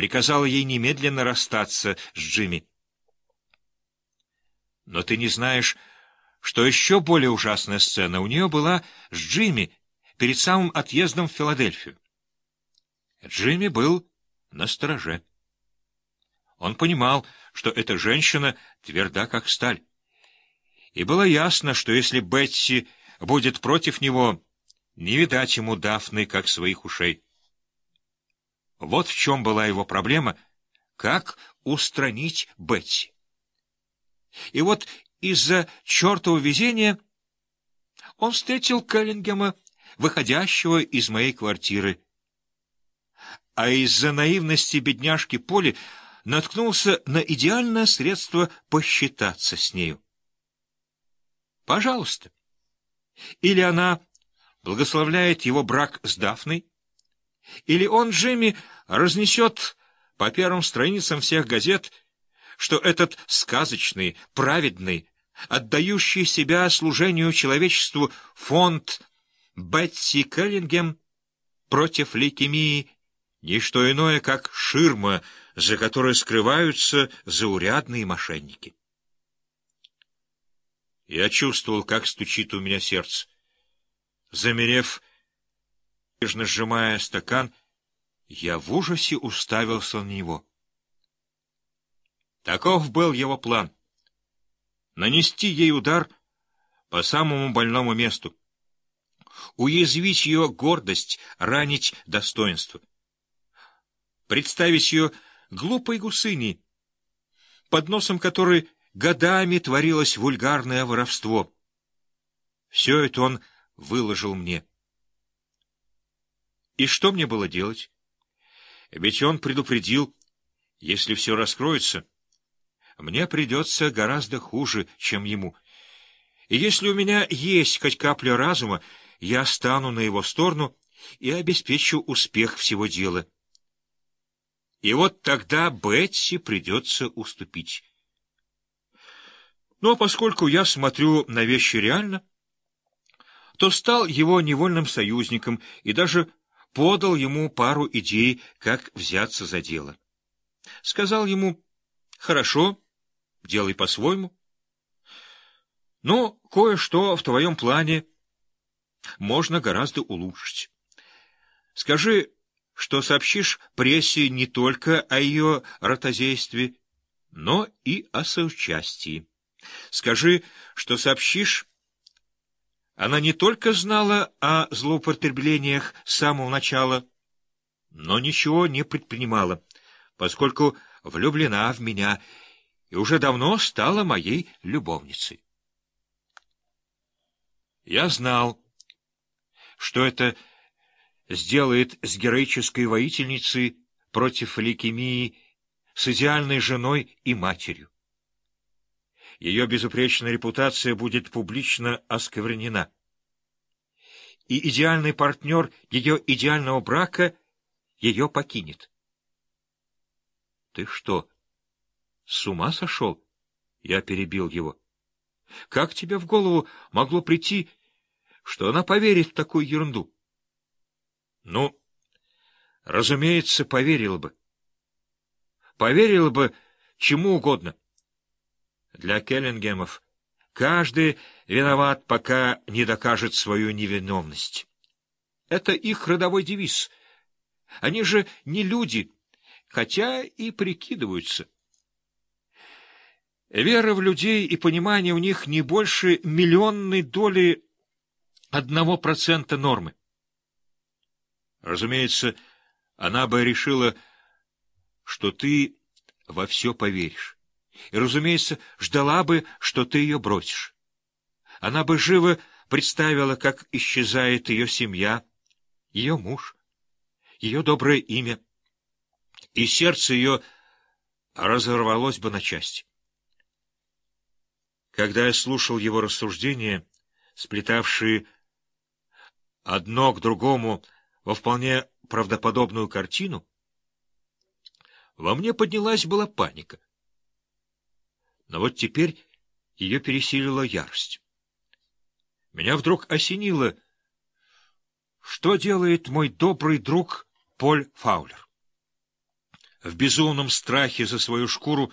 приказала ей немедленно расстаться с Джимми. Но ты не знаешь, что еще более ужасная сцена у нее была с Джимми перед самым отъездом в Филадельфию. Джимми был на стороже. Он понимал, что эта женщина тверда, как сталь. И было ясно, что если Бетси будет против него, не видать ему Дафны, как своих ушей. Вот в чем была его проблема — как устранить Бетси. И вот из-за чертова везения он встретил Келлингема, выходящего из моей квартиры. А из-за наивности бедняжки Поли наткнулся на идеальное средство посчитаться с нею. Пожалуйста. Или она благословляет его брак с Дафной, или он, Джимми, разнесет по первым страницам всех газет, что этот сказочный, праведный, отдающий себя служению человечеству фонд Бетси Келлингем против лейкемии — не что иное, как ширма, за которой скрываются заурядные мошенники. Я чувствовал, как стучит у меня сердце. Замерев, нежно сжимая стакан, я в ужасе уставился на него. Таков был его план — нанести ей удар по самому больному месту, уязвить ее гордость, ранить достоинство, представить ее глупой гусыней, под носом которой годами творилось вульгарное воровство. Все это он выложил мне. И что мне было делать? Ведь он предупредил, если все раскроется, мне придется гораздо хуже, чем ему. И если у меня есть хоть капля разума, я стану на его сторону и обеспечу успех всего дела. И вот тогда Бетси придется уступить. Но поскольку я смотрю на вещи реально, то стал его невольным союзником и даже подал ему пару идей, как взяться за дело. Сказал ему, «Хорошо, делай по-своему. Но кое-что в твоем плане можно гораздо улучшить. Скажи, что сообщишь прессе не только о ее ротозействе, но и о соучастии. Скажи, что сообщишь она не только знала о злоупотреблениях с самого начала, но ничего не предпринимала, поскольку влюблена в меня и уже давно стала моей любовницей. Я знал, что это сделает с героической воительницей против лейкемии, с идеальной женой и матерью ее безупречная репутация будет публично осквернена. И идеальный партнер ее идеального брака ее покинет. — Ты что, с ума сошел? — я перебил его. — Как тебе в голову могло прийти, что она поверит в такую ерунду? — Ну, разумеется, поверила бы. Поверила бы чему угодно. Для Келлингемов каждый виноват, пока не докажет свою невиновность. Это их родовой девиз. Они же не люди, хотя и прикидываются. Вера в людей и понимание у них не больше миллионной доли одного процента нормы. Разумеется, она бы решила, что ты во все поверишь и, разумеется, ждала бы, что ты ее бросишь. Она бы живо представила, как исчезает ее семья, ее муж, ее доброе имя, и сердце ее разорвалось бы на части. Когда я слушал его рассуждения, сплетавшие одно к другому во вполне правдоподобную картину, во мне поднялась была паника. Но вот теперь ее пересилила ярость. Меня вдруг осенило, что делает мой добрый друг Поль Фаулер. В безумном страхе за свою шкуру